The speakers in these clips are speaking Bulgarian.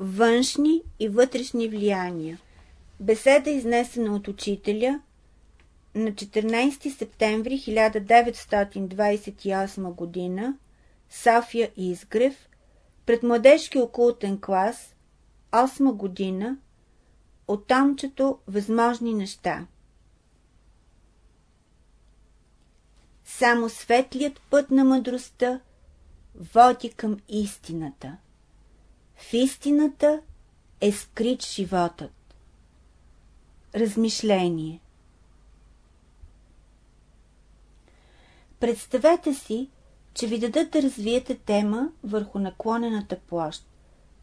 Външни и вътрешни влияния. Беседа изнесена от учителя на 14 септември 1928 г. София Изгрев пред младежки окултен клас 8 година от тамчето Възможни неща. Само светлият път на мъдростта води към истината. В истината е скрит животът. Размишление Представете си, че ви дадат да развиете тема върху наклонената площ.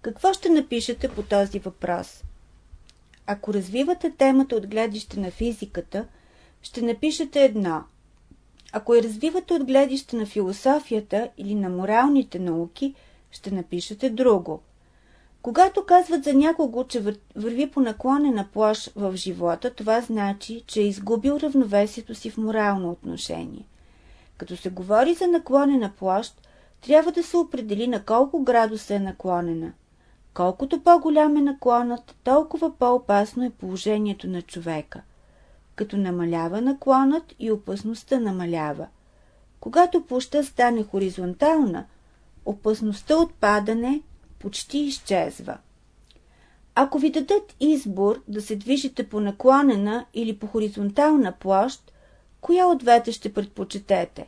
Какво ще напишете по този въпрос? Ако развивате темата от гледище на физиката, ще напишете едно. Ако я развивате от гледище на философията или на моралните науки, ще напишете друго. Когато казват за някого, че върви по наклонена площ в живота, това значи, че е изгубил равновесието си в морално отношение. Като се говори за наклонена площ, трябва да се определи на колко градуса е наклонена. Колкото по-голям е наклонът, толкова по-опасно е положението на човека. Като намалява наклонът и опасността намалява. Когато площа стане хоризонтална, опасността от падане почти изчезва. Ако ви дадат избор да се движите по наклонена или по хоризонтална площ, коя от двете ще предпочетете?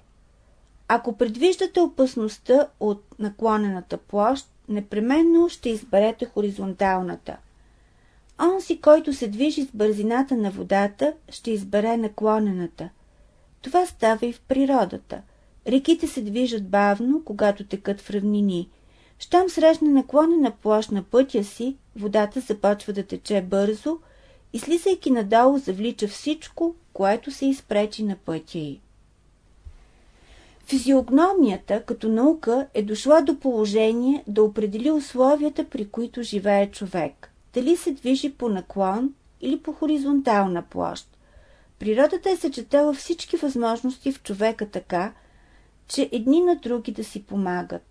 Ако предвиждате опасността от наклонената площ, непременно ще изберете хоризонталната. Онзи, който се движи с бързината на водата, ще избере наклонената. Това става и в природата. Реките се движат бавно, когато текат в равнини. Щом срещне наклонена площ на пътя си, водата започва да тече бързо и слизайки надолу завлича всичко, което се изпречи на пътя й. Физиогномията като наука е дошла до положение да определи условията, при които живее човек. Дали се движи по наклон или по хоризонтална площ. Природата е съчетала всички възможности в човека така, че едни на други да си помагат.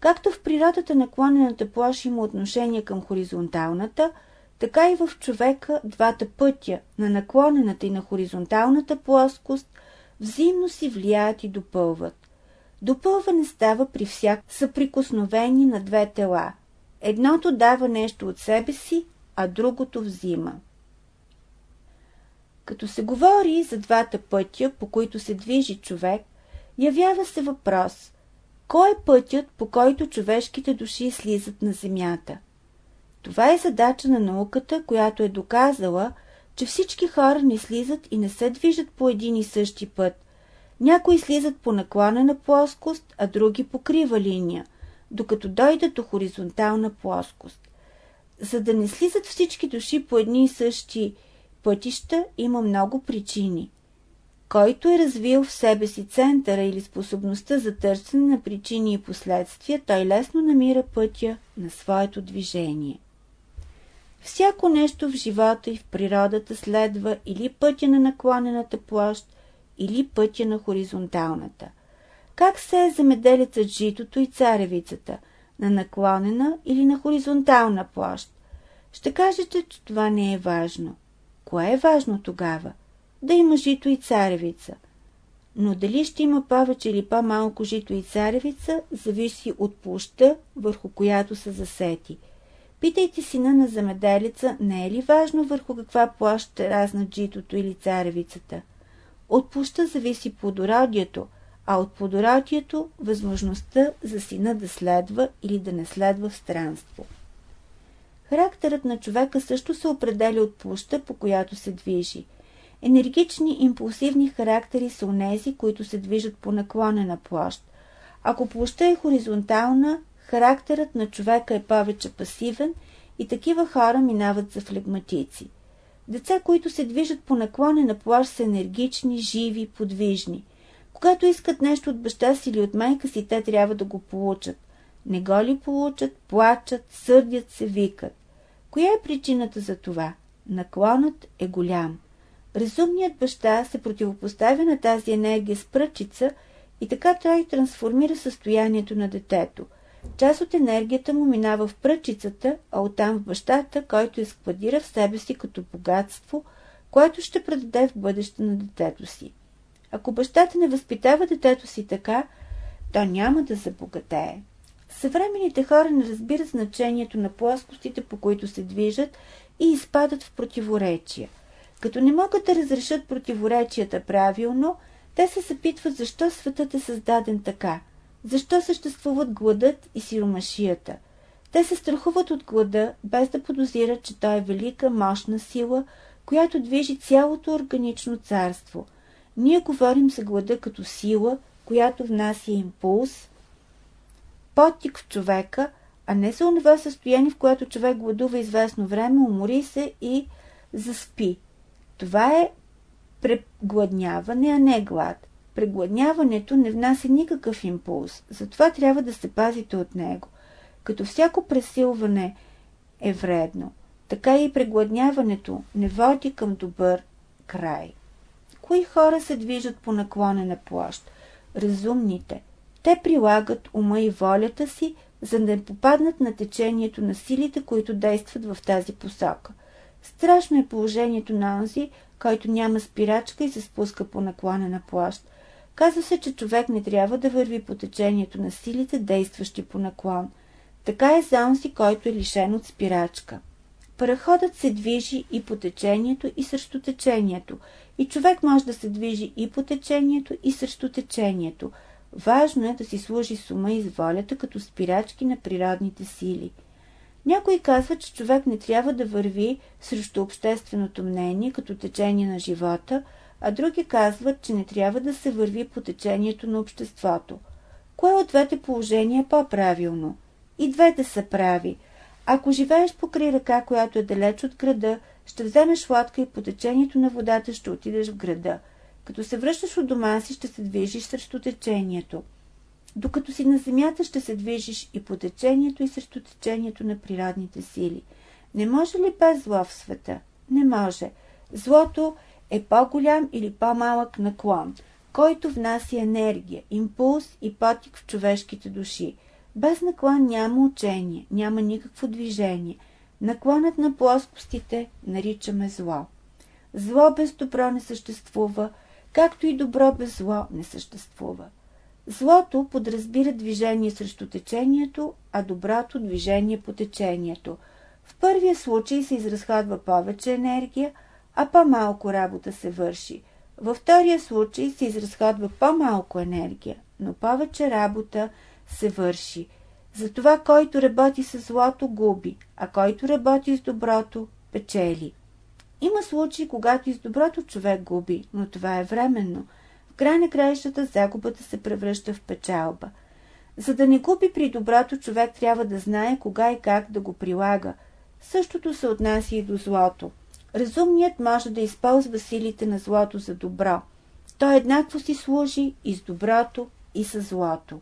Както в природата наклонената площ има отношение към хоризонталната, така и в човека двата пътя на наклонената и на хоризонталната плоскост взаимно си влияят и допълват. Допълване става при всяк съприкосновение на две тела. Едното дава нещо от себе си, а другото взима. Като се говори за двата пътя, по които се движи човек, явява се въпрос – кой е пътят, по който човешките души слизат на земята? Това е задача на науката, която е доказала, че всички хора не слизат и не се движат по един и същи път. Някои слизат по наклонена плоскост, а други по крива линия, докато дойдат до хоризонтална плоскост. За да не слизат всички души по едни и същи пътища, има много причини. Който е развил в себе си центъра или способността за търсене на причини и последствия, той лесно намира пътя на своето движение. Всяко нещо в живота и в природата следва или пътя на наклонената площ, или пътя на хоризонталната. Как се е земеделецът житото и царевицата? На наклонена или на хоризонтална площ? Ще кажете, че това не е важно. Кое е важно тогава? Да има жито и царевица. Но дали ще има повече или по-малко жито и царевица, зависи от площа, върху която са засети – Питайте сина на замеделица, не е ли важно върху каква площ ще разнат житото или царевицата? От площа зависи плодородието, а от плодородието възможността за сина да следва или да не следва в странство. Характерът на човека също се определя от площа, по която се движи. Енергични, импулсивни характери са онези, които се движат по наклонена площ. Ако площа е хоризонтална, характерът на човека е повече пасивен и такива хора минават за флегматици. Деца, които се движат по наклонена плащ, са енергични, живи, подвижни. Когато искат нещо от баща си или от майка си, те трябва да го получат. Не го ли получат, плачат, сърдят се, викат. Коя е причината за това? Наклонът е голям. Разумният баща се противопоставя на тази енергия с пръчица и така той трансформира състоянието на детето – част от енергията му минава в пръчицата, а оттам в бащата, който изкладира в себе си като богатство, което ще предаде в бъдеще на детето си. Ако бащата не възпитава детето си така, то няма да забогатее. Съвременните хора не разбират значението на плоскостите, по които се движат и изпадат в противоречия. Като не могат да разрешат противоречията правилно, те се запитват защо светът е създаден така, защо съществуват гладът и сиромашията. Те се страхуват от глада, без да подозират, че той е велика, мощна сила, която движи цялото органично царство. Ние говорим за глада като сила, която внася импулс, потик в човека, а не за това състояние, в което човек гладува известно време, умори се и заспи. Това е прегладняване, а не глад. Прегладняването не внася никакъв импулс, затова трябва да се пазите от него. Като всяко пресилване е вредно, така и прегладняването не води към добър край. Кои хора се движат по наклонена площ? Разумните. Те прилагат ума и волята си, за да не попаднат на течението на силите, които действат в тази посока. Страшно е положението на онзи, който няма спирачка и се спуска по наклонена площ. Казва се, че човек не трябва да върви по течението на силите, действащи по наклон. Така е за онзи, който е лишен от спирачка. Параходът се движи и по течението, и срещу течението. И човек може да се движи и по течението, и срещу течението. Важно е да си служи с ума и с волята като спирачки на природните сили. Някой казва, че човек не трябва да върви срещу общественото мнение като течение на живота, а други казват, че не трябва да се върви по течението на обществото. Кое от двете положения е по-правилно? И двете са прави – ако живееш покрай ръка, която е далеч от града, ще вземеш лодка и по течението на водата ще отидеш в града. Като се връщаш от дома си, ще се движиш срещу течението. Докато си на земята, ще се движиш и по течението, и срещу течението на природните сили. Не може ли без зло в света? Не може. Злото е по-голям или по-малък наклон, който внася енергия, импулс и потик в човешките души – без наклон няма учение, няма никакво движение. Наклонът на плоскостите наричаме зло. Зло без добро не съществува, както и добро без зло не съществува. Злото подразбира движение срещу течението, а доброто движение по течението. В първия случай се изразходва повече енергия, а по-малко работа се върши. Във втория случай се изразходва по-малко енергия, но повече работа – се върши. Затова който работи с злото губи, а който работи с доброто печели. Има случаи, когато и с доброто човек губи, но това е временно. Край на краищата загубата се превръща в печалба. За да не губи при доброто, човек трябва да знае кога и как да го прилага. Същото се отнася и до злото. Разумният може да използва силите на злото за добро. Той еднакво си служи и с доброто, и с злото.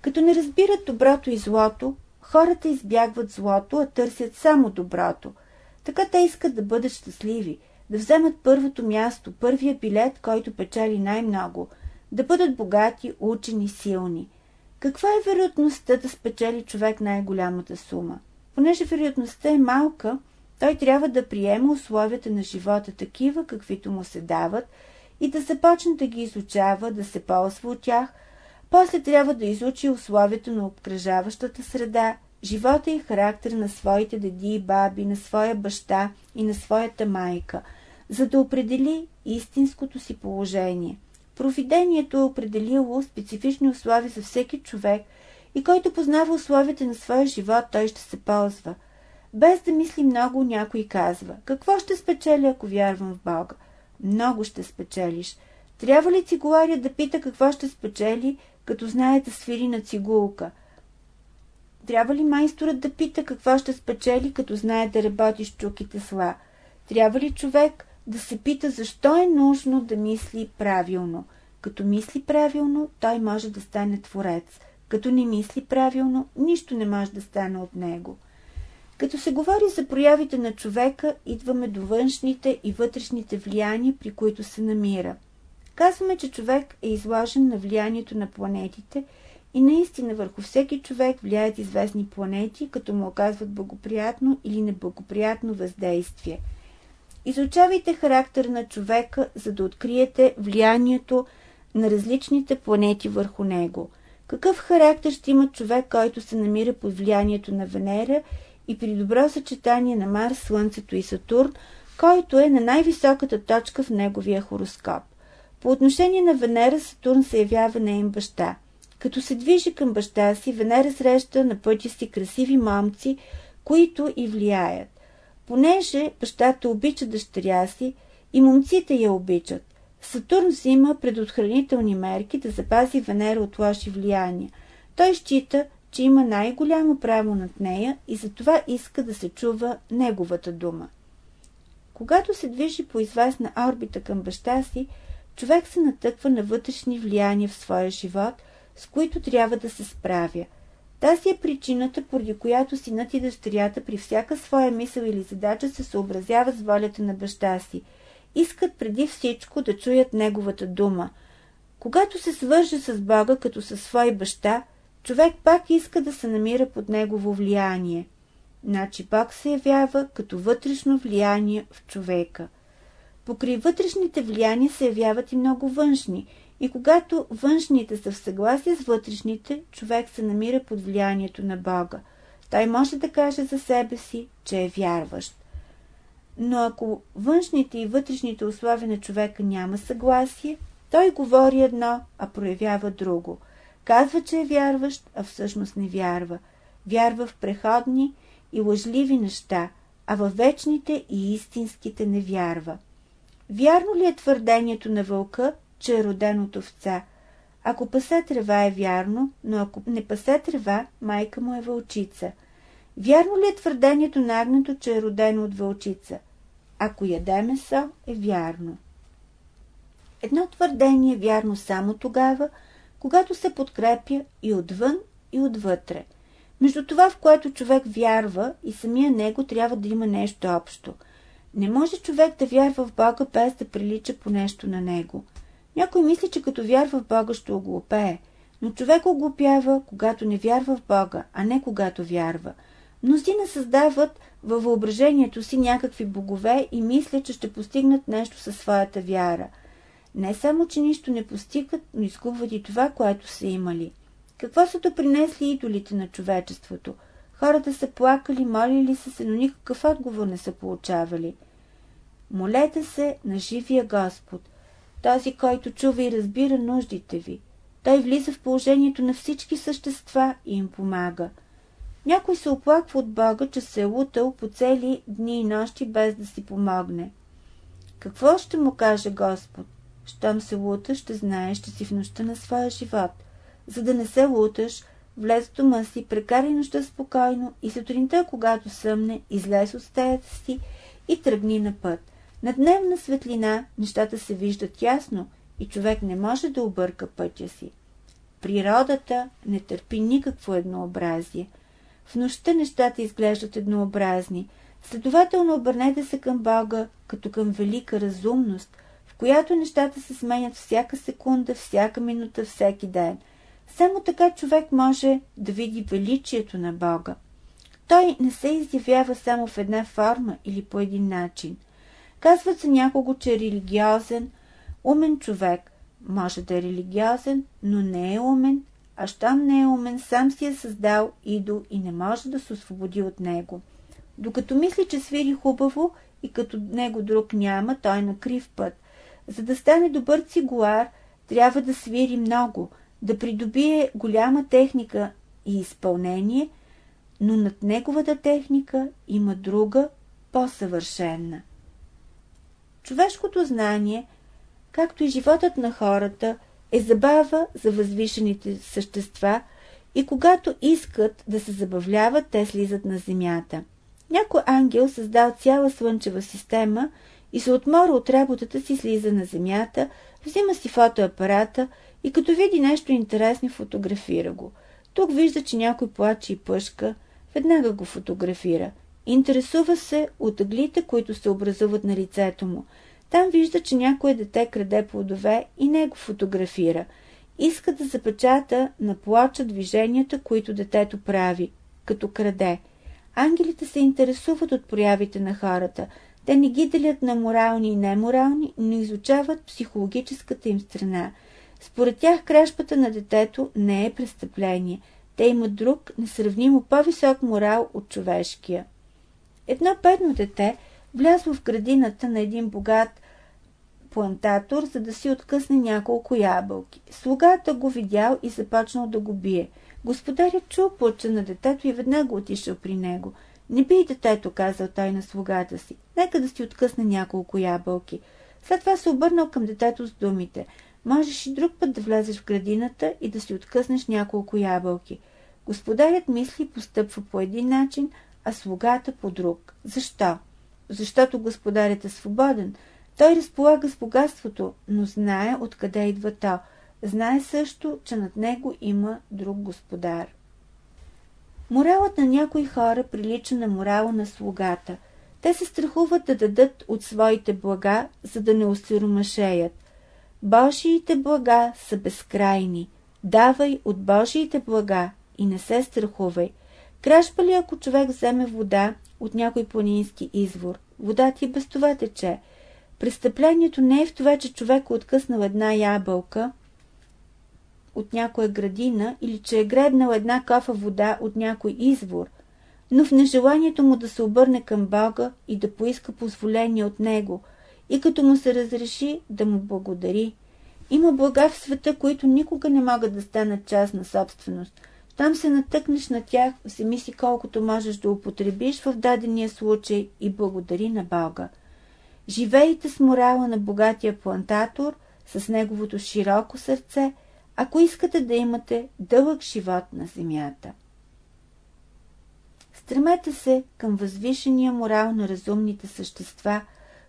Като не разбират доброто и злото, хората избягват злото, а търсят само доброто. Така те искат да бъдат щастливи, да вземат първото място, първия билет, който печели най-много, да бъдат богати, учени, силни. Каква е вероятността да спечели човек най-голямата сума? Понеже вероятността е малка, той трябва да приема условията на живота такива, каквито му се дават, и да започне да ги изучава, да се ползва от тях – после трябва да изучи условията на обкръжаващата среда, живота и характер на своите деди и баби, на своя баща и на своята майка, за да определи истинското си положение. Провидението е определило специфични условия за всеки човек и който познава условията на своя живот, той ще се ползва. Без да мисли много, някой казва, какво ще спечеля, ако вярвам в Бога? Много ще спечелиш. Трябва ли цигуларя да пита какво ще спечели, като знае да свири на цигулка. Трябва ли майсторът да пита какво ще спечели, като знае да работи с чуките сла? Трябва ли човек да се пита защо е нужно да мисли правилно? Като мисли правилно, той може да стане творец. Като не мисли правилно, нищо не може да стане от него. Като се говори за проявите на човека, идваме до външните и вътрешните влияния, при които се намира – Казваме, че човек е изложен на влиянието на планетите И наистина върху всеки човек влияят известни планети, като му оказват благоприятно или неблагоприятно въздействие. Изучавайте характер на човека, за да откриете влиянието на различните планети върху него. Какъв характер ще има човек, който се намира под влиянието на Венера и при добро съчетание на Марс, Слънцето и Сатурн, който е на най-високата точка в неговия хороскоп. По отношение на Венера, Сатурн се явява неин баща. Като се движи към баща си, Венера среща на пътя си красиви момци, които и влияят. Понеже бащата обича дъщеря си и момците я обичат, Сатурн взима предотхранителни мерки да запази Венера от лоши влияния. Той счита, че има най-голямо право над нея и затова иска да се чува неговата дума. Когато се движи по известна орбита към баща си, човек се натъква на вътрешни влияния в своя живот, с които трябва да се справя. Тази е причината, поради която синът и дъщерята при всяка своя мисъл или задача се съобразяват с волята на баща си. Искат преди всичко да чуят неговата дума. Когато се свърже с Бога като със свой баща, човек пак иска да се намира под негово влияние. Значи Бог се явява като вътрешно влияние в човека. Покрай вътрешните влияния се явяват и много външни, и когато външните са в съгласие с вътрешните, човек се намира под влиянието на Бога. Той може да каже за себе си, че е вярващ. Но ако външните и вътрешните условия на човека няма съгласие, той говори едно, а проявява друго. Казва, че е вярващ, а всъщност не вярва. Вярва в преходни и лъжливи неща, а във вечните и истинските не вярва. Вярно ли е твърдението на вълка, че е роден от овца? Ако пасе трева е вярно, но ако не пасе трева, майка му е вълчица. Вярно ли е твърдението на агнето, че е родено от вълчица? Ако яде месо, е вярно. Едно твърдение е вярно само тогава, когато се подкрепя и отвън, и отвътре. Между това, в което човек вярва и самия него трябва да има нещо общо. Не може човек да вярва в Бога без да прилича по нещо на него. Някой мисли, че като вярва в Бога ще оглупее, но човек оглупява, когато не вярва в Бога, а не когато вярва. Мнозина създават във въображението си някакви богове и мислят, че ще постигнат нещо със своята вяра. Не само, че нищо не постигат, но изгубват и това, което са имали. Какво са допринесли идолите на човечеството? Хората са плакали, молили са се, но никакъв отговор не са получавали. Молете се на живия Господ, този, който чува и разбира нуждите ви. Той влиза в положението на всички същества и им помага. Някой се оплаква от Бога, че се е лутал по цели дни и нощи без да си помогне. Какво ще му каже Господ? Щом се лута, ще знаеш, че си в нощта на своя живот. За да не се луташ, влез в дома си, прекарай нощта спокойно и сутринта, когато съмне, излез от стаята си и тръгни на път. На дневна светлина нещата се виждат ясно и човек не може да обърка пътя си. Природата не търпи никакво еднообразие. В нощта нещата изглеждат еднообразни. Следователно обърнете се към Бога като към велика разумност, в която нещата се сменят всяка секунда, всяка минута, всеки ден. Само така човек може да види величието на Бога. Той не се изявява само в една форма или по един начин – Казват се някого, че е религиозен, умен човек. Може да е религиозен, но не е умен, а щом не е умен, сам си е създал идол и не може да се освободи от него. Докато мисли, че свири хубаво и като него друг няма, той е на крив път. За да стане добър цигуар, трябва да свири много, да придобие голяма техника и изпълнение, но над неговата техника има друга, по-съвършенна. Човешкото знание, както и животът на хората, е забава за възвишените същества и когато искат да се забавляват, те слизат на земята. Някой ангел създал цяла слънчева система и се отмора от работата си слиза на земята, взима си фотоапарата и като види нещо интересно фотографира го. Тук вижда, че някой плаче и пъшка, веднага го фотографира. Интересува се от ъглите, които се образуват на лицето му. Там вижда, че някое дете краде плодове и не го фотографира. иска да запечата на плача движенията, които детето прави, като краде. Ангелите се интересуват от проявите на хората. Те не ги делят на морални и неморални, но изучават психологическата им страна. Според тях кражбата на детето не е престъпление. Те имат друг, несравнимо по-висок морал от човешкия. Едно бедно дете влязло в градината на един богат плантатор, за да си откъсне няколко ябълки. Слугата го видял и започнал да го бие. Господарят чул плача на детето и веднага отишъл при него. Не бий детето, казал той на слугата си. Нека да си откъсне няколко ябълки. След това се обърнал към детето с думите. Можеш и друг път да влезеш в градината и да си откъснеш няколко ябълки. Господарят мисли и постъпва по един начин, а слугата по друг. Защо? Защото господарят е свободен. Той разполага с богатството, но знае откъде идва то. Знае също, че над него има друг господар. Моралът на някои хора прилича на морала на слугата. Те се страхуват да дадат от своите блага, за да не осиромашеят. Божиите блага са безкрайни. Давай от Божиите блага и не се страхувай. Кражба ли ако човек вземе вода от някой планински извор? Водата и без това тече. Престъплението не е в това, че човек е откъснал една ябълка от някоя градина или че е гребнал една кафа вода от някой извор, но в нежеланието му да се обърне към Бога и да поиска позволение от Него и като му се разреши да му благодари. Има блага в света, които никога не могат да станат част на собственост. Там се натъкнеш на тях, вземи си колкото можеш да употребиш в дадения случай и благодари на Бога. Живейте с морала на богатия плантатор, с неговото широко сърце, ако искате да имате дълъг живот на земята. Стремете се към възвишения морал на разумните същества,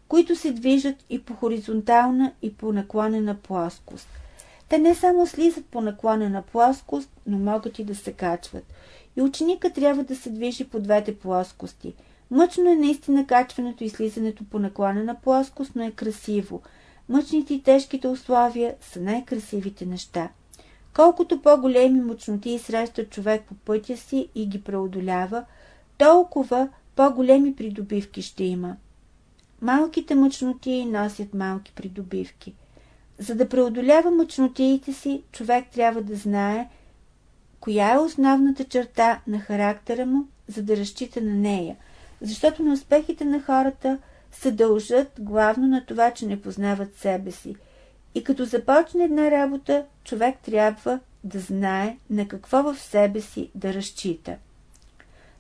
които се движат и по хоризонтална и по наклонена плоскост. Те не само слизат по наклонена плоскост, но могат и да се качват. И ученика трябва да се движи по двете плоскости – Мъчно е наистина качването и слизането по наклонена плоскост, но е красиво. Мъчните и тежките условия са най-красивите неща. Колкото по-големи мъчноти среща човек по пътя си и ги преодолява, толкова по-големи придобивки ще има. Малките мъчноти носят малки придобивки. За да преодолява мъчнотиите си, човек трябва да знае коя е основната черта на характера му, за да разчита на нея – защото на успехите на хората се дължат главно на това, че не познават себе си. И като започне една работа, човек трябва да знае на какво в себе си да разчита.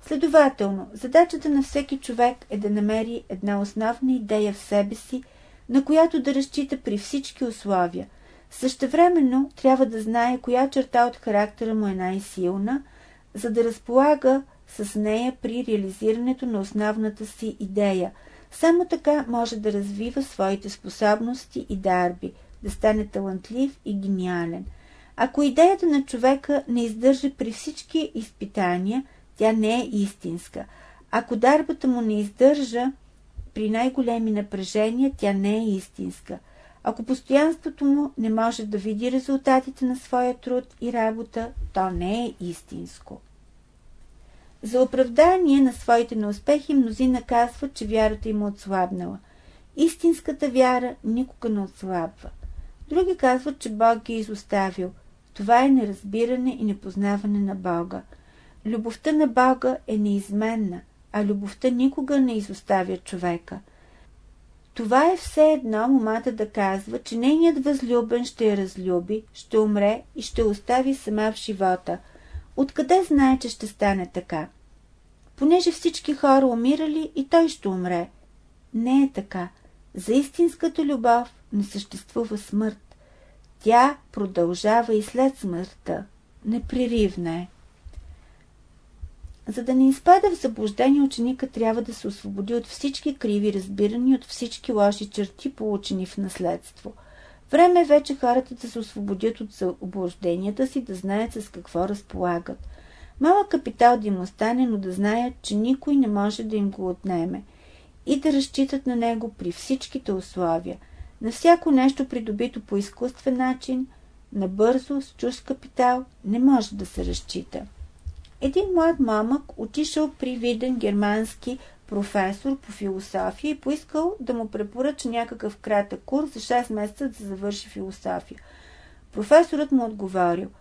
Следователно, задачата на всеки човек е да намери една основна идея в себе си, на която да разчита при всички условия. Същевременно трябва да знае коя черта от характера му е най-силна, за да разполага с нея при реализирането на основната си идея. Само така може да развива своите способности и дарби, да стане талантлив и гениален. Ако идеята на човека не издържа при всички изпитания, тя не е истинска. Ако дарбата му не издържа при най-големи напрежения, тя не е истинска. Ако постоянството му не може да види резултатите на своя труд и работа, то не е истинско. За оправдание на своите неуспехи мнозина казват, че вярата им е отслабнала. Истинската вяра никога не отслабва. Други казват, че Бог ги е изоставил. Това е неразбиране и непознаване на Бога. Любовта на Бога е неизменна, а любовта никога не изоставя човека. Това е все едно момата да казва, че нейният възлюбен ще я разлюби, ще умре и ще остави сама в живота – Откъде знае, че ще стане така? Понеже всички хора умирали и той ще умре. Не е така. За истинската любов не съществува смърт. Тя продължава и след смъртта. Непреривна е. За да не изпада в заблуждение, ученика трябва да се освободи от всички криви разбирани, от всички лоши черти, получени в наследство – Време е вече хората да се освободят от заблужденията си, да знаят с какво разполагат. Малък капитал да им остане, но да знаят, че никой не може да им го отнеме и да разчитат на него при всичките условия. На всяко нещо придобито по изкуствен начин набързо, с чуж капитал, не може да се разчита. Един млад мамък отишъл при виден германски професор по философия и поискал да му препоръча някакъв кратък курс за 6 месеца да завърши философия. Професорът му отговорил –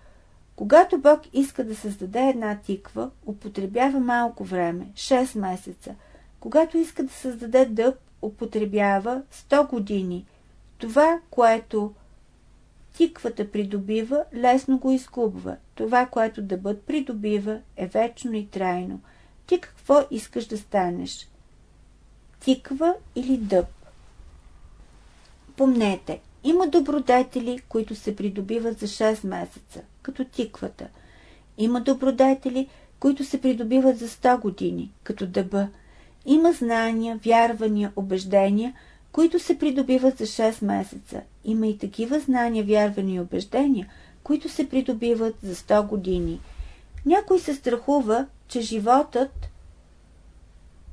когато Бог иска да създаде една тиква, употребява малко време, 6 месеца. Когато иска да създаде дъб, употребява 100 години. Това, което тиквата придобива, лесно го изгубва. Това, което дъбът придобива, е вечно и трайно. Ти какво искаш да станеш? Тиква или дъб? Помнете, има добродетели, които се придобиват за 6 месеца, като тиквата. Има добродетели, които се придобиват за 100 години, като дъба. Има знания, вярвания, убеждения, които се придобиват за 6 месеца. Има и такива знания, вярвания и убеждения, които се придобиват за 100 години. Някой се страхува, че животът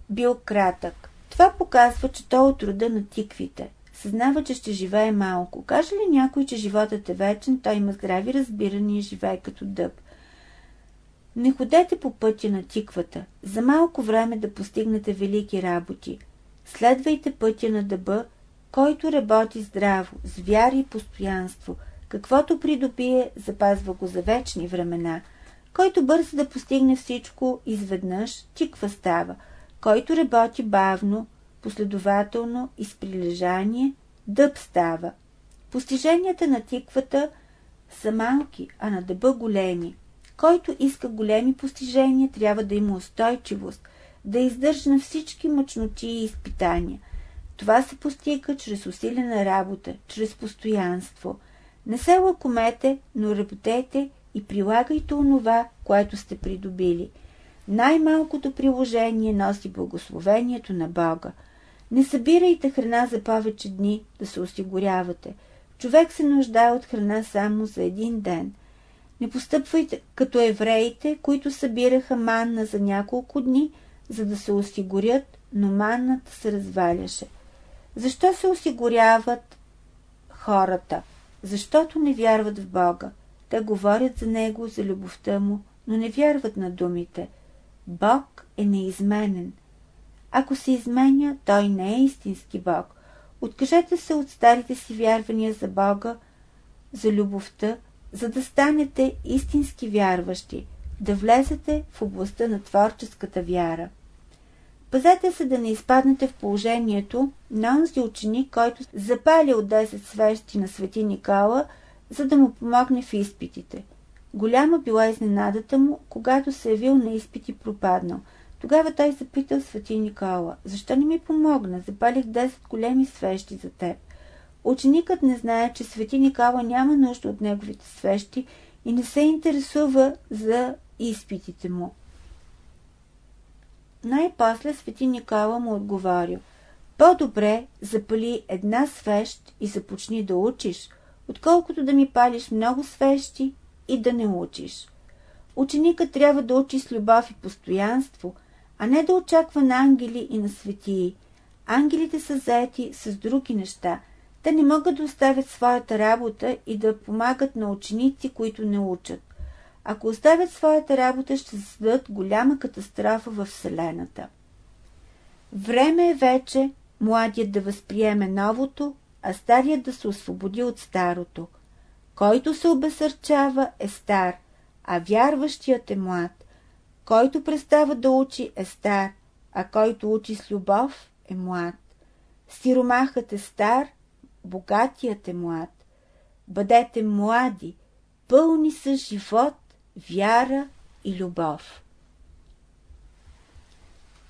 бил кратък. Това показва, че то е от рода на тиквите съзнава, че ще живее малко. Каже ли някой, че животът е вечен, той има здрави разбирания и живее като дъб. Не ходете по пътя на тиквата, за малко време да постигнете велики работи. Следвайте пътя на дъба, който работи здраво, с вяра и постоянство. Каквото придобие, запазва го за вечни времена. Който бърза да постигне всичко изведнъж, тиква става. Който работи бавно, последователно и с прилежание, дъб става. Постиженията на тиквата са малки, а на дъба големи. Който иска големи постижения, трябва да има устойчивост, да издържа всички мъчноти и изпитания. Това се постига чрез усилена работа, чрез постоянство. Не се лакомете, но работете и прилагайте онова, което сте придобили. Най-малкото приложение носи благословението на Бога – не събирайте храна за повече дни да се осигурявате. Човек се нуждае от храна само за един ден. Не постъпвайте като евреите, които събираха манна за няколко дни, за да се осигурят, но манната се разваляше. Защо се осигуряват хората? Защото не вярват в Бога. Те говорят за Него, за любовта Му, но не вярват на думите. Бог е неизменен – ако се изменя, той не е истински Бог. Откажете се от старите си вярвания за Бога, за любовта, за да станете истински вярващи, да влезете в областта на творческата вяра. Пазете се да не изпаднете в положението на онзи ученик, който запали от 10 свещи на свети Никола, за да му помогне в изпитите. Голяма била изненадата му, когато се явил на изпит и пропаднал – тогава той запитал свети Никола, защо не ми помогна? Запалих 10 големи свещи за теб. Ученикът не знае, че свети Никола няма нужда от неговите свещи и не се интересува за изпитите му. Най-после свети Никола му отговорил По-добре запали една свещ и започни да учиш, отколкото да ми палиш много свещи и да не учиш. Ученикът трябва да учи с любов и постоянство – а не да очаква на ангели и на светии. Ангелите са заети с други неща. Те не могат да оставят своята работа и да помагат на ученици, които не учат. Ако оставят своята работа, ще създадат голяма катастрофа в Вселената. Време е вече младият да възприеме новото, а старият да се освободи от старото. Който се обесърчава е стар, а вярващият е млад. Който престава да учи е стар, а който учи с любов е млад. Сиромахът е стар, богатият е млад. Бъдете млади, пълни с живот, вяра и любов.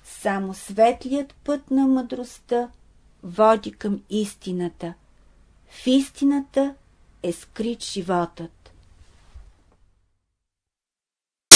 Само светлият път на мъдростта води към истината. В истината е скрит животът.